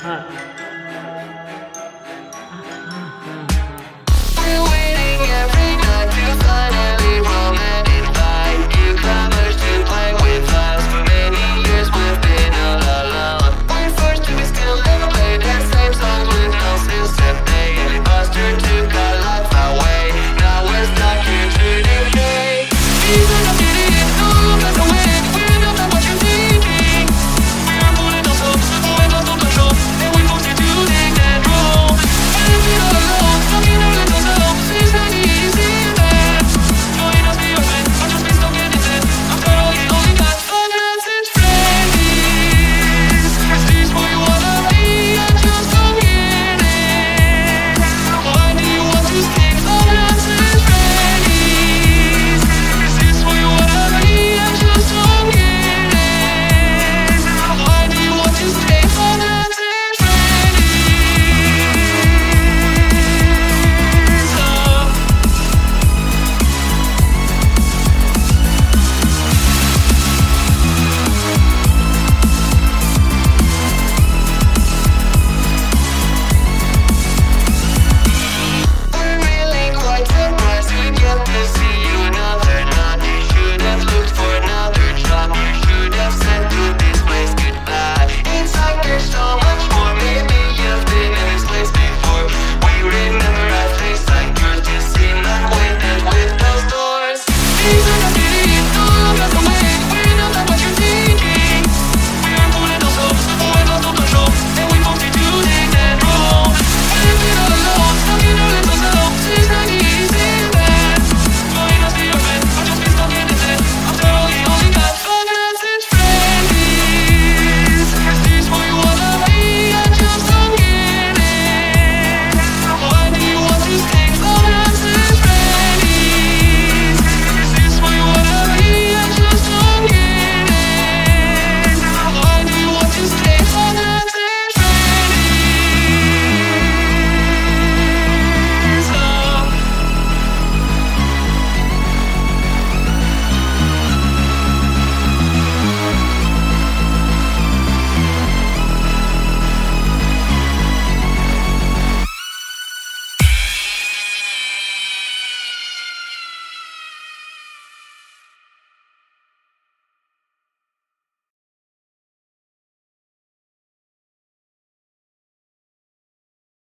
嗯。